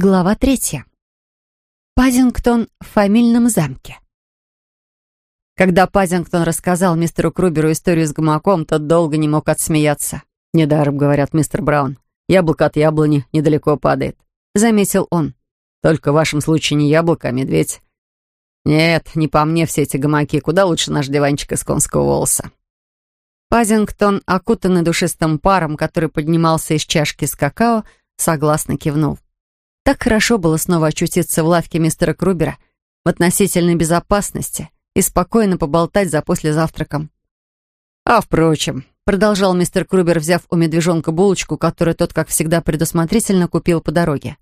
Глава третья. Пазингтон в фамильном замке. Когда Пазингтон рассказал мистеру Круберу историю с гамаком, тот долго не мог отсмеяться. «Недаром, — говорят, мистер Браун, — яблоко от яблони недалеко падает», — заметил он. «Только в вашем случае не яблоко, а медведь». «Нет, не по мне все эти гамаки. Куда лучше наш диванчик из конского волоса». Пазингтон, окутанный душистым паром, который поднимался из чашки с какао, согласно кивнул. Так хорошо было снова очутиться в лавке мистера Крубера в относительной безопасности и спокойно поболтать за послезавтраком. «А, впрочем», — продолжал мистер Крубер, взяв у медвежонка булочку, которую тот, как всегда, предусмотрительно купил по дороге.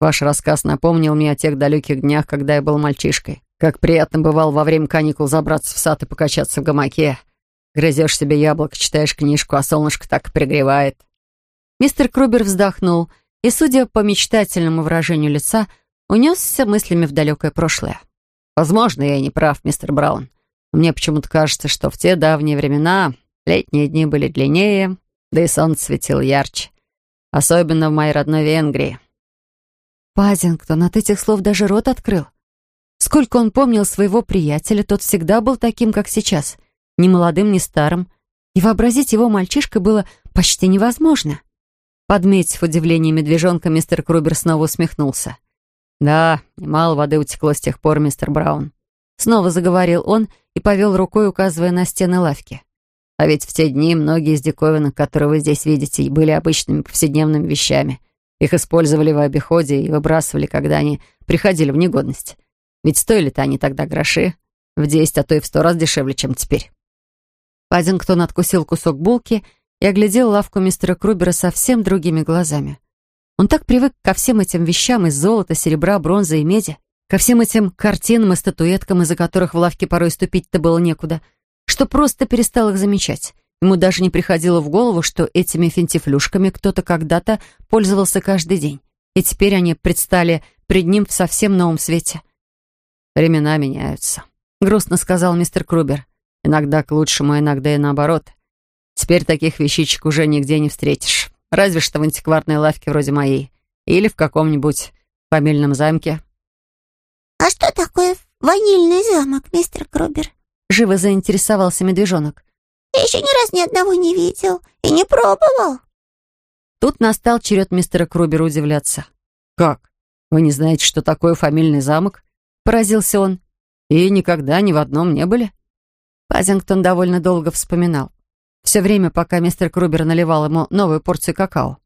«Ваш рассказ напомнил мне о тех далеких днях, когда я был мальчишкой. Как приятно бывало во время каникул забраться в сад и покачаться в гамаке. Грызешь себе яблоко, читаешь книжку, а солнышко так пригревает». Мистер Крубер вздохнул — и, судя по мечтательному выражению лица, унесся мыслями в далекое прошлое. «Возможно, я не прав, мистер Браун. мне почему-то кажется, что в те давние времена летние дни были длиннее, да и солнце светило ярче. Особенно в моей родной Венгрии». Пазингтон от этих слов даже рот открыл. Сколько он помнил своего приятеля, тот всегда был таким, как сейчас, ни молодым, ни старым, и вообразить его мальчишкой было почти невозможно. Подметив удивление медвежонка, мистер Крубер снова усмехнулся. «Да, немало воды утекло с тех пор, мистер Браун». Снова заговорил он и повел рукой, указывая на стены лавки. «А ведь в те дни многие из диковинок, которые вы здесь видите, были обычными повседневными вещами. Их использовали в обиходе и выбрасывали, когда они приходили в негодность. Ведь стоили-то они тогда гроши, в десять, а то и в сто раз дешевле, чем теперь». Паддингтон откусил кусок булки и оглядел лавку мистера Крубера совсем другими глазами. Он так привык ко всем этим вещам из золота, серебра, бронзы и меди, ко всем этим картинам и статуэткам, из-за которых в лавке порой ступить-то было некуда, что просто перестал их замечать. Ему даже не приходило в голову, что этими финтифлюшками кто-то когда-то пользовался каждый день, и теперь они предстали пред ним в совсем новом свете. «Времена меняются», — грустно сказал мистер Крубер. «Иногда к лучшему, иногда и наоборот. Теперь таких вещичек уже нигде не встретишь. Разве что в антикварной лавке вроде моей. Или в каком-нибудь фамильном замке. «А что такое ванильный замок, мистер Крубер?» Живо заинтересовался медвежонок. «Я еще ни раз ни одного не видел и не пробовал». Тут настал черед мистера Крубера удивляться. «Как? Вы не знаете, что такое фамильный замок?» Поразился он. «И никогда ни в одном не были?» Пазингтон довольно долго вспоминал. Все время, пока мистер Крубер наливал ему новую порцию какао.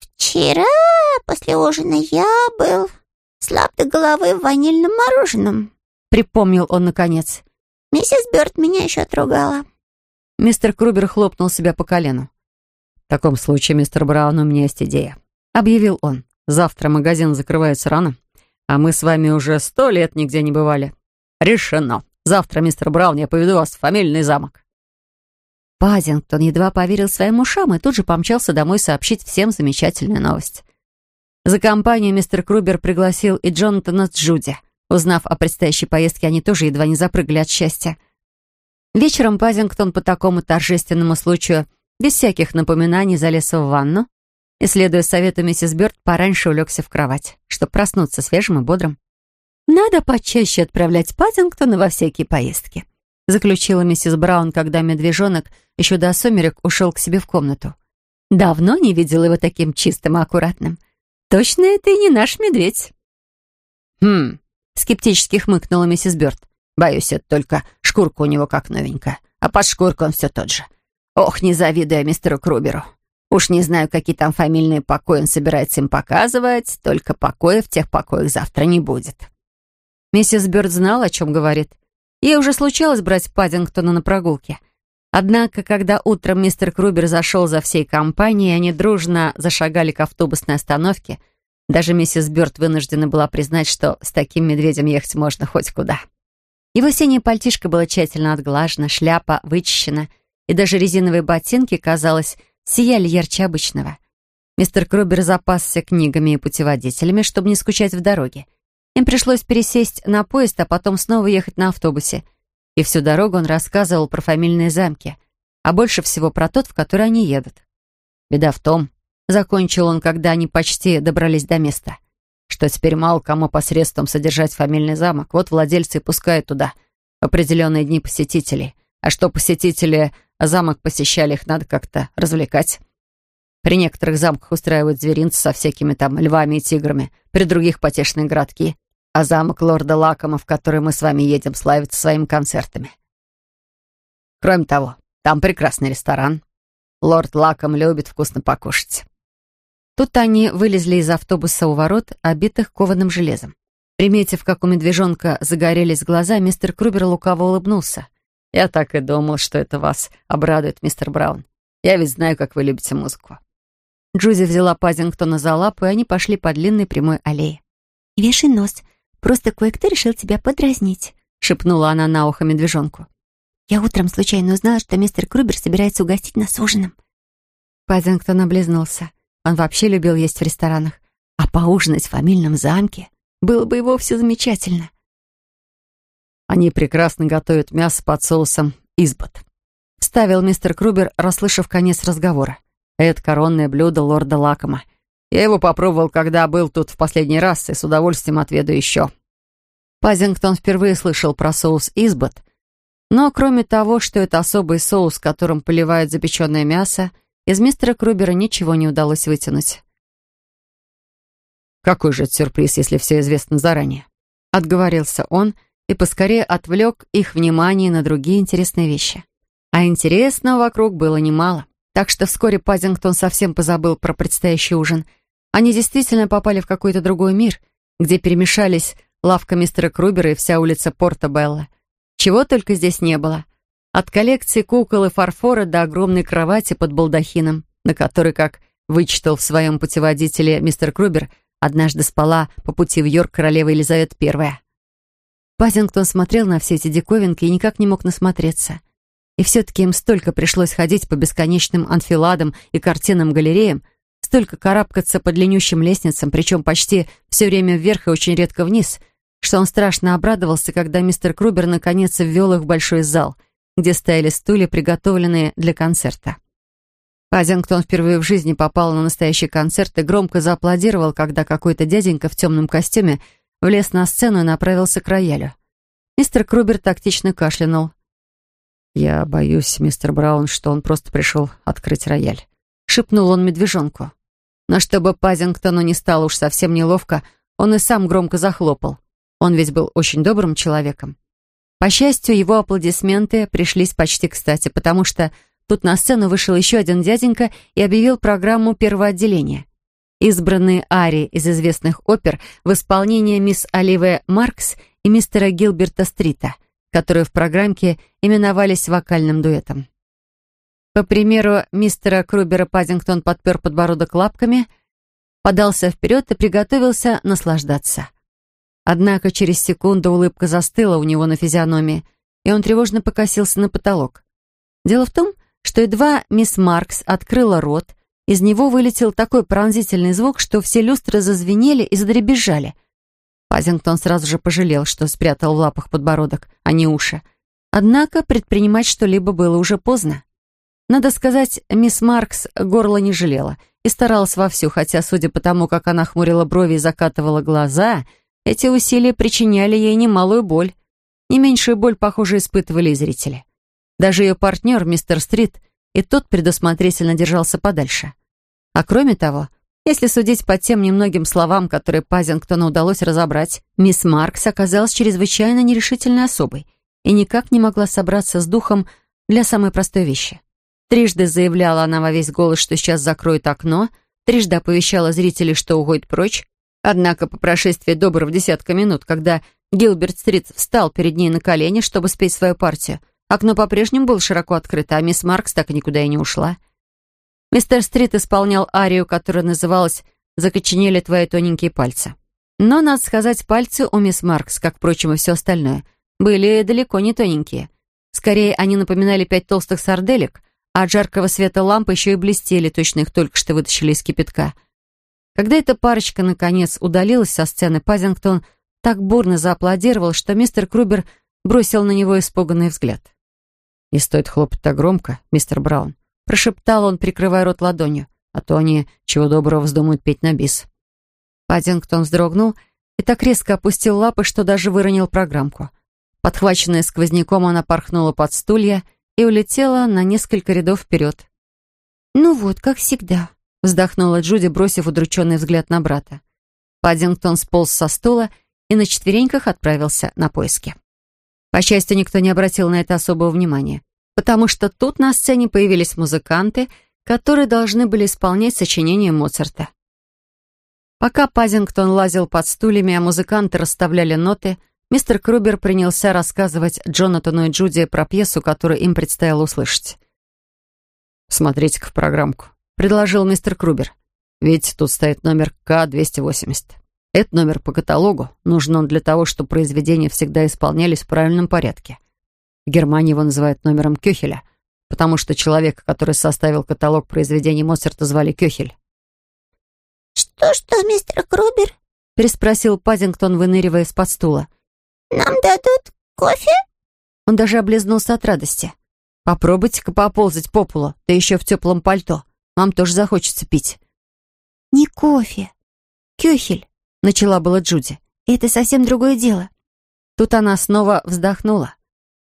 «Вчера после ужина я был слаб до головы в ванильном мороженом», — припомнил он наконец. «Миссис Бёрд меня еще отругала». Мистер Крубер хлопнул себя по колену. «В таком случае, мистер Браун, у меня есть идея», — объявил он. «Завтра магазин закрывается рано, а мы с вами уже сто лет нигде не бывали. Решено. Завтра, мистер Браун, я поведу вас в фамильный замок». Пазингтон едва поверил своим ушам и тут же помчался домой сообщить всем замечательную новость. За компанию мистер Крубер пригласил и Джонатана с Джуди. Узнав о предстоящей поездке, они тоже едва не запрыгали от счастья. Вечером Пазингтон по такому торжественному случаю, без всяких напоминаний, залез в ванну и, следуя совету миссис Бёрд, пораньше улегся в кровать, чтобы проснуться свежим и бодрым. Надо почаще отправлять Пазингтона во всякие поездки заключила миссис Браун, когда медвежонок еще до сумерек ушел к себе в комнату. «Давно не видела его таким чистым и аккуратным. Точно это и не наш медведь». «Хм», — скептически хмыкнула миссис Бёрд. «Боюсь, это только шкурка у него как новенькая, а под шкуркой он все тот же. Ох, не завидую мистеру Круберу. Уж не знаю, какие там фамильные покои он собирается им показывать, только покоя в тех покоях завтра не будет». Миссис Бёрд знала, о чем говорит. Ей уже случалось брать Паддингтона на прогулки. Однако, когда утром мистер Крубер зашел за всей компанией, они дружно зашагали к автобусной остановке, даже миссис Бёрд вынуждена была признать, что с таким медведем ехать можно хоть куда. Его синее пальтишко было тщательно отглажено, шляпа вычищена, и даже резиновые ботинки, казалось, сияли ярче обычного. Мистер Крубер запасся книгами и путеводителями, чтобы не скучать в дороге. Им пришлось пересесть на поезд, а потом снова ехать на автобусе. И всю дорогу он рассказывал про фамильные замки, а больше всего про тот, в который они едут. Беда в том, закончил он, когда они почти добрались до места. Что теперь мало кому посредством содержать фамильный замок. Вот владельцы пускают туда в определенные дни посетителей. А что посетители замок посещали, их надо как-то развлекать. При некоторых замках устраивают зверинцы со всякими там львами и тиграми, при других потешные городки. А замок лорда Лакома, в который мы с вами едем, славится своими концертами. Кроме того, там прекрасный ресторан. Лорд Лаком любит вкусно покушать. Тут они вылезли из автобуса у ворот, обитых кованым железом. Приметив, как у медвежонка загорелись глаза, мистер Крубер лукаво улыбнулся. «Я так и думал, что это вас обрадует, мистер Браун. Я ведь знаю, как вы любите музыку». Джузи взяла Пазингтона за лапу, и они пошли по длинной прямой аллее. «Не вешай нос. Просто кое-кто решил тебя подразнить», — шепнула она на ухо медвежонку. «Я утром случайно узнала, что мистер Крубер собирается угостить нас ужином». Пазингтон облизнулся. Он вообще любил есть в ресторанах. А поужинать в фамильном замке было бы и вовсе замечательно. Они прекрасно готовят мясо под соусом избот. Ставил мистер Крубер, расслышав конец разговора. Это коронное блюдо лорда Лакома. Я его попробовал, когда был тут в последний раз, и с удовольствием отведу еще. Пазингтон впервые слышал про соус избот, но кроме того, что это особый соус, которым поливают запеченное мясо, из мистера Крубера ничего не удалось вытянуть. «Какой же это сюрприз, если все известно заранее?» Отговорился он и поскорее отвлек их внимание на другие интересные вещи. А интересного вокруг было немало, так что вскоре Пазингтон совсем позабыл про предстоящий ужин. Они действительно попали в какой-то другой мир, где перемешались лавка мистера Крубера и вся улица Порто-Белла. Чего только здесь не было. От коллекции кукол и фарфора до огромной кровати под балдахином, на которой, как вычитал в своем путеводителе мистер Крубер, однажды спала по пути в Йорк королева Елизавета I. Пазингтон смотрел на все эти диковинки и никак не мог насмотреться. И все-таки им столько пришлось ходить по бесконечным анфиладам и картинам столько карабкаться по длиннющим лестницам, причем почти все время вверх и очень редко вниз, что он страшно обрадовался, когда мистер Крубер наконец ввел их в большой зал — где стояли стулья, приготовленные для концерта. Пазингтон впервые в жизни попал на настоящий концерт и громко зааплодировал, когда какой-то дяденька в темном костюме влез на сцену и направился к роялю. Мистер Крубер тактично кашлянул. «Я боюсь, мистер Браун, что он просто пришел открыть рояль», — шепнул он медвежонку. Но чтобы Пазингтону не стало уж совсем неловко, он и сам громко захлопал. Он ведь был очень добрым человеком. По счастью, его аплодисменты пришлись почти кстати, потому что тут на сцену вышел еще один дяденька и объявил программу первого отделения. Избранные арии из известных опер в исполнении мисс Оливы Маркс и мистера Гилберта Стрита, которые в программке именовались вокальным дуэтом. По примеру мистера Крубера Паддингтон подпер подбородок лапками, подался вперед и приготовился наслаждаться. Однако через секунду улыбка застыла у него на физиономии, и он тревожно покосился на потолок. Дело в том, что едва мисс Маркс открыла рот, из него вылетел такой пронзительный звук, что все люстры зазвенели и задребезжали. Пазингтон сразу же пожалел, что спрятал в лапах подбородок, а не уши. Однако предпринимать что-либо было уже поздно. Надо сказать, мисс Маркс горло не жалела и старалась вовсю, хотя, судя по тому, как она хмурила брови и закатывала глаза, эти усилия причиняли ей немалую боль. Не меньшую боль, похоже, испытывали и зрители. Даже ее партнер, мистер Стрит, и тот предусмотрительно держался подальше. А кроме того, если судить по тем немногим словам, которые Пазингтону удалось разобрать, мисс Маркс оказалась чрезвычайно нерешительной особой и никак не могла собраться с духом для самой простой вещи. Трижды заявляла она во весь голос, что сейчас закроет окно, трижды оповещала зрителей, что уходит прочь, Однако по прошествии доброго десятка минут, когда Гилберт Стрит встал перед ней на колени, чтобы спеть свою партию, окно по-прежнему было широко открыто, а мисс Маркс так никуда и не ушла. Мистер Стрит исполнял арию, которая называлась «Закоченели твои тоненькие пальцы». Но, надо сказать, пальцы у мисс Маркс, как, впрочем, и все остальное, были далеко не тоненькие. Скорее, они напоминали пять толстых сарделек, а от жаркого света лампы еще и блестели, точно их только что вытащили из кипятка — когда эта парочка, наконец, удалилась со сцены, Пазингтон так бурно зааплодировал, что мистер Крубер бросил на него испуганный взгляд. «Не стоит хлопать так громко, мистер Браун», прошептал он, прикрывая рот ладонью, а то они, чего доброго, вздумают петь на бис». Паддингтон вздрогнул и так резко опустил лапы, что даже выронил программку. Подхваченная сквозняком, она порхнула под стулья и улетела на несколько рядов вперед. «Ну вот, как всегда», — вздохнула Джуди, бросив удрученный взгляд на брата. Паддингтон сполз со стула и на четвереньках отправился на поиски. По счастью, никто не обратил на это особого внимания, потому что тут на сцене появились музыканты, которые должны были исполнять сочинение Моцарта. Пока Пазингтон лазил под стульями, а музыканты расставляли ноты, мистер Крубер принялся рассказывать Джонатану и Джуди про пьесу, которую им предстояло услышать. «Смотрите-ка в программку», — предложил мистер Крубер. «Видите, тут стоит номер К-280. Это номер по каталогу. Нужен он для того, чтобы произведения всегда исполнялись в правильном порядке. В Германии его называют номером Кёхеля, потому что человека, который составил каталог произведений Моцарта, звали Кёхель. «Что-что, мистер Крубер?» — переспросил Пазингтон, выныривая из-под стула. «Нам дадут кофе?» Он даже облизнулся от радости. «Попробуйте-ка поползать по полу, да еще в теплом пальто. Вам тоже захочется пить». «Не кофе. Кюхель. — начала была Джуди. «Это совсем другое дело». Тут она снова вздохнула.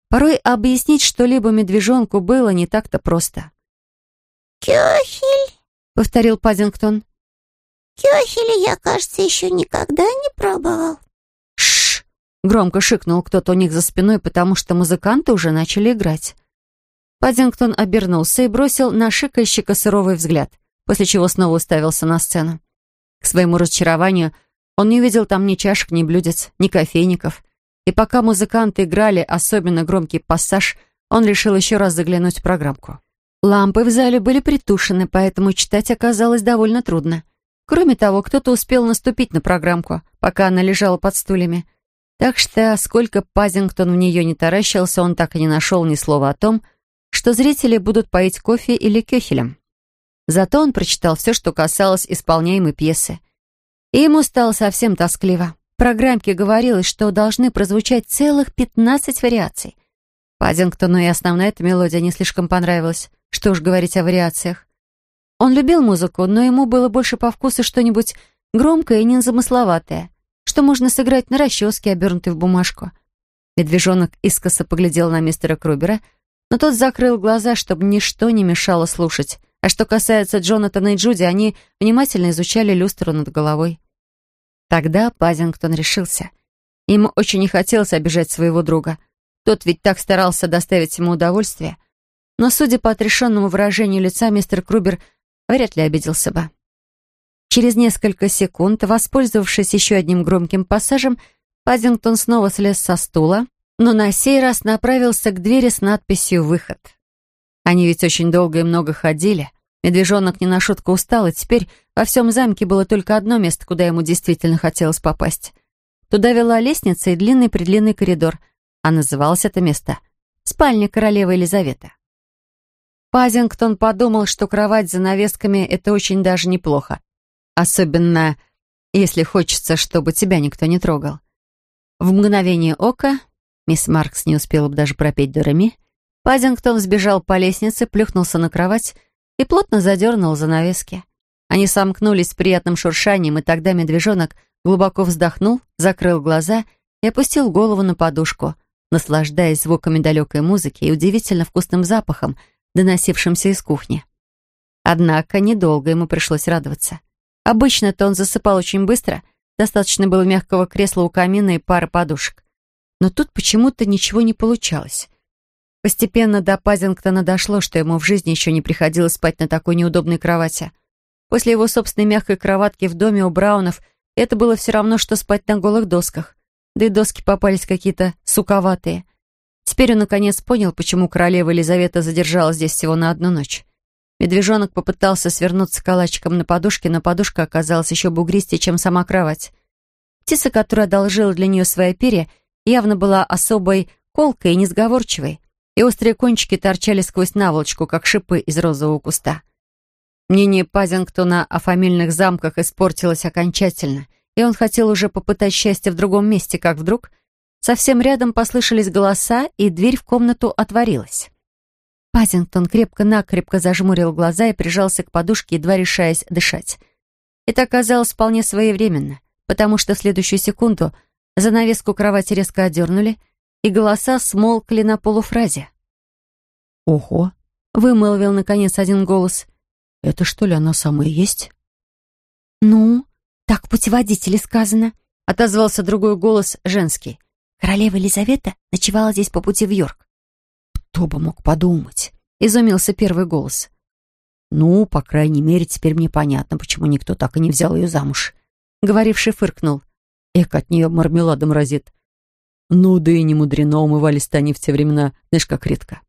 Порой объяснить что-либо медвежонку было не так-то просто. «Кёхель», — повторил Паддингтон. «Кёхеля я, кажется, еще никогда не пробовал». Громко шикнул кто-то у них за спиной, потому что музыканты уже начали играть. Паддингтон обернулся и бросил на шикальщика суровый взгляд, после чего снова уставился на сцену. К своему разочарованию — он не увидел там ни чашек, ни блюдец, ни кофейников. И пока музыканты играли особенно громкий пассаж, он решил еще раз заглянуть в программку. Лампы в зале были притушены, поэтому читать оказалось довольно трудно. Кроме того, кто-то успел наступить на программку, пока она лежала под стульями. Так что, сколько Пазингтон в нее не таращился, он так и не нашел ни слова о том, что зрители будут поить кофе или кёхелем. Зато он прочитал все, что касалось исполняемой пьесы. И ему стало совсем тоскливо. В программке говорилось, что должны прозвучать целых 15 вариаций. Паддингтону и основная эта мелодия не слишком понравилась. Что уж говорить о вариациях. Он любил музыку, но ему было больше по вкусу что-нибудь громкое и незамысловатое, что можно сыграть на расческе, обернутой в бумажку. Медвежонок искоса поглядел на мистера Крубера, но тот закрыл глаза, чтобы ничто не мешало слушать. А что касается Джонатана и Джуди, они внимательно изучали люстру над головой. Тогда Пазингтон решился. Ему очень не хотелось обижать своего друга. Тот ведь так старался доставить ему удовольствие. Но, судя по отрешенному выражению лица, мистер Крубер вряд ли обиделся бы. Через несколько секунд, воспользовавшись еще одним громким пассажем, Пазингтон снова слез со стула, но на сей раз направился к двери с надписью «Выход». Они ведь очень долго и много ходили. Медвежонок не на шутку устал, и теперь во всем замке было только одно место, куда ему действительно хотелось попасть. Туда вела лестница и длинный-предлинный коридор, а называлось это место «Спальня королевы Елизаветы». Пазингтон подумал, что кровать с занавесками — это очень даже неплохо. Особенно, если хочется, чтобы тебя никто не трогал. В мгновение ока мисс Маркс не успела бы даже пропеть до Реми, Паддингтон сбежал по лестнице, плюхнулся на кровать и плотно задернул занавески. Они сомкнулись с приятным шуршанием, и тогда медвежонок глубоко вздохнул, закрыл глаза и опустил голову на подушку, наслаждаясь звуками далекой музыки и удивительно вкусным запахом, доносившимся из кухни. Однако недолго ему пришлось радоваться. Обычно-то он засыпал очень быстро, достаточно было мягкого кресла у камина и пары подушек. Но тут почему-то ничего не получалось. Постепенно до Пазингтона дошло, что ему в жизни еще не приходилось спать на такой неудобной кровати. После его собственной мягкой кроватки в доме у Браунов это было все равно, что спать на голых досках. Да и доски попались какие-то суковатые. Теперь он наконец понял, почему королева Елизавета задержалась здесь всего на одну ночь. Медвежонок попытался свернуться калачиком на подушке, но подушка оказалась еще бугристее, чем сама кровать. Птица, которая одолжила для нее свои перья, явно была особой колкой и несговорчивой и острые кончики торчали сквозь наволочку, как шипы из розового куста. Мнение Пазингтона о фамильных замках испортилось окончательно, и он хотел уже попытать счастье в другом месте, как вдруг совсем рядом послышались голоса, и дверь в комнату отворилась. Пазингтон крепко-накрепко зажмурил глаза и прижался к подушке, едва решаясь дышать. Это оказалось вполне своевременно, потому что в следующую секунду занавеску кровати резко одернули, и голоса смолкли на полуфразе. «Ого!» — вымолвил, наконец, один голос. «Это что ли она самая есть?» «Ну, так в путеводителе сказано», — отозвался другой голос, женский. «Королева Елизавета ночевала здесь по пути в Йорк. «Кто бы мог подумать?» — изумился первый голос. «Ну, по крайней мере, теперь мне понятно, почему никто так и не взял ее замуж». Говоривший фыркнул. Эк, от нее мармеладом разит. Ну, да и не мудрено, умывались-то они в те времена, знаешь, как редко.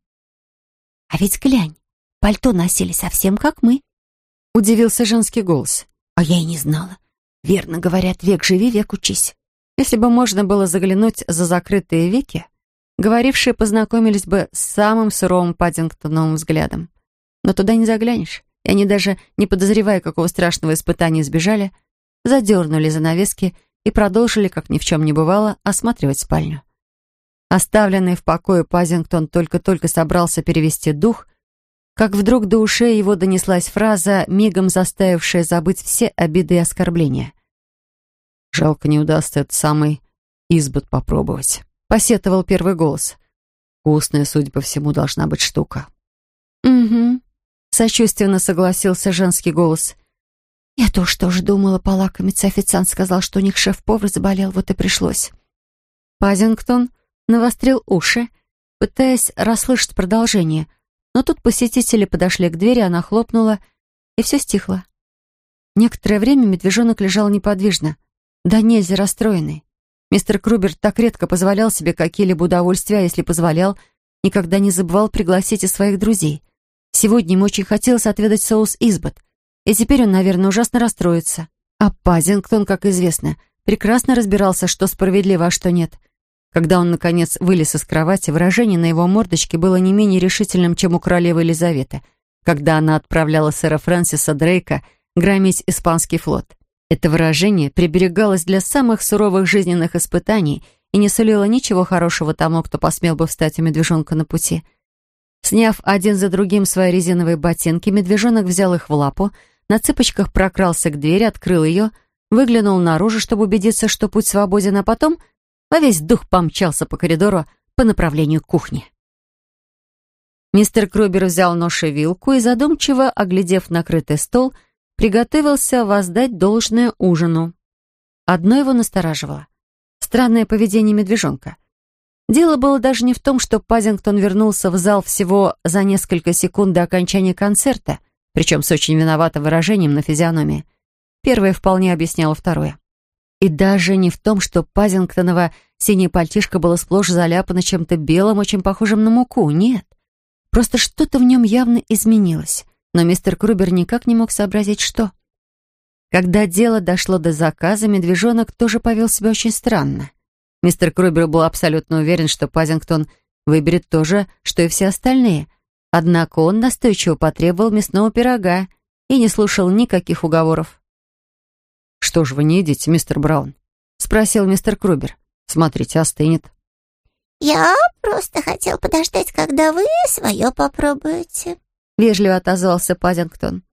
«А ведь глянь, пальто носили совсем как мы», — удивился женский голос. «А я и не знала. Верно говорят, век живи, век учись». Если бы можно было заглянуть за закрытые веки, Говорившие познакомились бы с самым суровым Паддингтоновым взглядом. Но туда не заглянешь, и они даже, не подозревая, какого страшного испытания избежали, задернули занавески и продолжили, как ни в чем не бывало, осматривать спальню. Оставленный в покое Пазингтон только-только собрался перевести дух, как вдруг до ушей его донеслась фраза, мигом заставившая забыть все обиды и оскорбления. «Жалко, не удастся этот самый избот попробовать» посетовал первый голос. «Вкусная, судя по всему, должна быть штука». «Угу», — сочувственно согласился женский голос. «Я тоже тоже думала полакомиться. Официант сказал, что у них шеф-повар заболел, вот и пришлось». Пазингтон навострил уши, пытаясь расслышать продолжение, но тут посетители подошли к двери, она хлопнула, и все стихло. Некоторое время медвежонок лежал неподвижно, да нельзя расстроенный. Мистер Крубер так редко позволял себе какие-либо удовольствия, а если позволял, никогда не забывал пригласить и своих друзей. Сегодня ему очень хотелось отведать соус избот, и теперь он, наверное, ужасно расстроится. А Пазингтон, как известно, прекрасно разбирался, что справедливо, а что нет. Когда он, наконец, вылез из кровати, выражение на его мордочке было не менее решительным, чем у королевы Елизаветы, когда она отправляла сэра Фрэнсиса Дрейка громить испанский флот. Это выражение приберегалось для самых суровых жизненных испытаний и не сулило ничего хорошего тому, кто посмел бы встать у медвежонка на пути. Сняв один за другим свои резиновые ботинки, медвежонок взял их в лапу, на цыпочках прокрался к двери, открыл ее, выглянул наружу, чтобы убедиться, что путь свободен, а потом во весь дух помчался по коридору по направлению к кухне. Мистер Крубер взял нож и вилку и, задумчиво, оглядев накрытый стол, — приготовился воздать должное ужину. Одно его настораживало. Странное поведение медвежонка. Дело было даже не в том, что Пазингтон вернулся в зал всего за несколько секунд до окончания концерта, причем с очень виноватым выражением на физиономии. Первое вполне объясняло второе. И даже не в том, что Пазингтонова синее пальтишко было сплошь заляпано чем-то белым, очень похожим на муку. Нет. Просто что-то в нем явно изменилось но мистер Крубер никак не мог сообразить, что. Когда дело дошло до заказа, медвежонок тоже повел себя очень странно. Мистер Крубер был абсолютно уверен, что Пазингтон выберет то же, что и все остальные. Однако он настойчиво потребовал мясного пирога и не слушал никаких уговоров. «Что ж вы не едите, мистер Браун?» — спросил мистер Крубер. «Смотрите, остынет». «Я просто хотел подождать, когда вы свое попробуете», вежливо отозвался Пазингтон.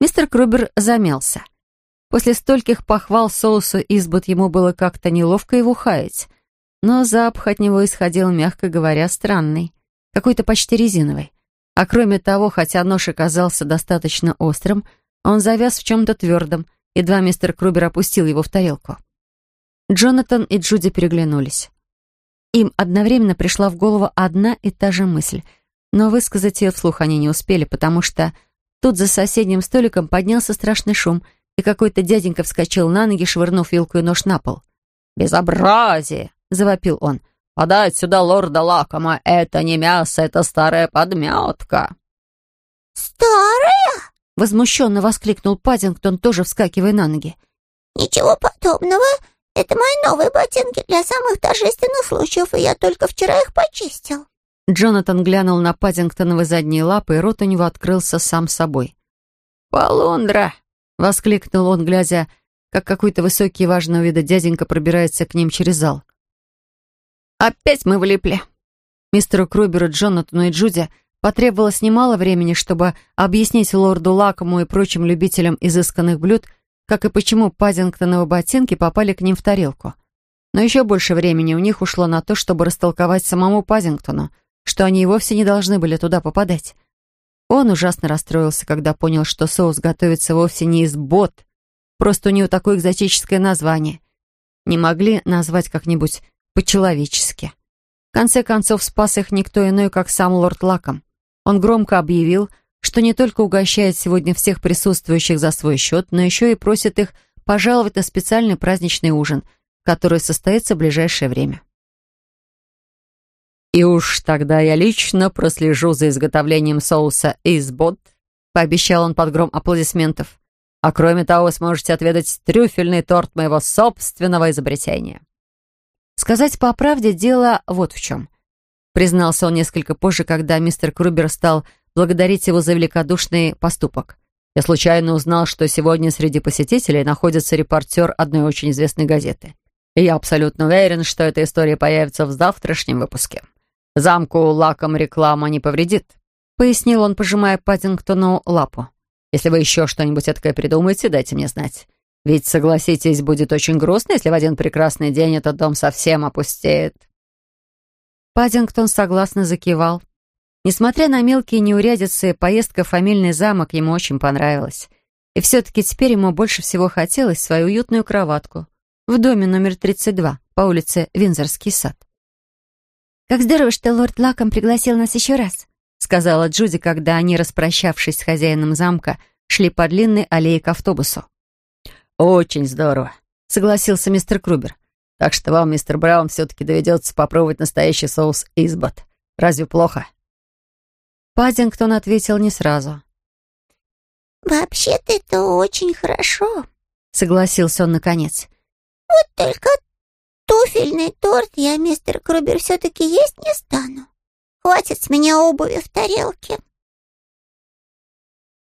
Мистер Крубер замялся. После стольких похвал соусу избут ему было как-то неловко его хаять, но запах от него исходил, мягко говоря, странный, какой-то почти резиновый. А кроме того, хотя нож оказался достаточно острым, он завяз в чем-то твердом, едва мистер Крубер опустил его в тарелку. Джонатан и Джуди переглянулись. Им одновременно пришла в голову одна и та же мысль — но высказать ее вслух они не успели, потому что тут за соседним столиком поднялся страшный шум, и какой-то дяденька вскочил на ноги, швырнув вилку и нож на пол. «Безобразие!» — завопил он. «Подать сюда лорда Лакома! Это не мясо, это старая подметка!» «Старая?» — возмущенно воскликнул Паддингтон, тоже вскакивая на ноги. «Ничего подобного. Это мои новые ботинки для самых торжественных случаев, и я только вчера их почистил». Джонатан глянул на Паддингтоновы задние лапы, и рот у него открылся сам собой. «Полундра!» — воскликнул он, глядя, как какой-то высокий и важного вида дяденька пробирается к ним через зал. «Опять мы влипли!» Мистеру Круберу, Джонатану и Джуди Потребовалось немало времени, чтобы объяснить лорду Лакому и прочим любителям изысканных блюд, как и почему Пазингтоновы ботинки попали к ним в тарелку. Но еще больше времени у них ушло на то, чтобы растолковать самому Пазингтону, что они и вовсе не должны были туда попадать. Он ужасно расстроился, когда понял, что соус готовится вовсе не из бот, просто у него такое экзотическое название. Не могли назвать как-нибудь по-человечески. В конце концов, спас их никто иной, как сам лорд Лаком. Он громко объявил, что не только угощает сегодня всех присутствующих за свой счет, но еще и просит их пожаловать на специальный праздничный ужин, который состоится в ближайшее время. «И уж тогда я лично прослежу за изготовлением соуса «Избот», — пообещал он под гром аплодисментов. «А кроме того, сможете отведать трюфельный торт моего собственного изобретения». Сказать по правде, дело вот в чем. Признался он несколько позже, когда мистер Крубер стал благодарить его за великодушный поступок. Я случайно узнал, что сегодня среди посетителей находится репортер одной очень известной газеты. И я абсолютно уверен, что эта история появится в завтрашнем выпуске. Замку лаком реклама не повредит, пояснил он, пожимая Паттингтону лапу. Если вы еще что-нибудь такое придумаете, дайте мне знать. Ведь, согласитесь, будет очень грустно, если в один прекрасный день этот дом совсем опустеет». Паддингтон согласно закивал. Несмотря на мелкие неурядицы, поездка в фамильный замок ему очень понравилась. И все-таки теперь ему больше всего хотелось свою уютную кроватку в доме номер 32 по улице Винзорский сад. «Как здорово, что лорд Лаком пригласил нас еще раз», сказала Джуди, когда они, распрощавшись с хозяином замка, шли по длинной аллее к автобусу. «Очень здорово», — согласился мистер Крубер. «Так что вам, мистер Браун, все-таки доведется попробовать настоящий соус Избот. Разве плохо?» Паддингтон ответил не сразу. «Вообще-то это очень хорошо», — согласился он наконец. «Вот только туфельный торт я, мистер Крубер, все-таки есть не стану. Хватит с меня обуви в тарелке».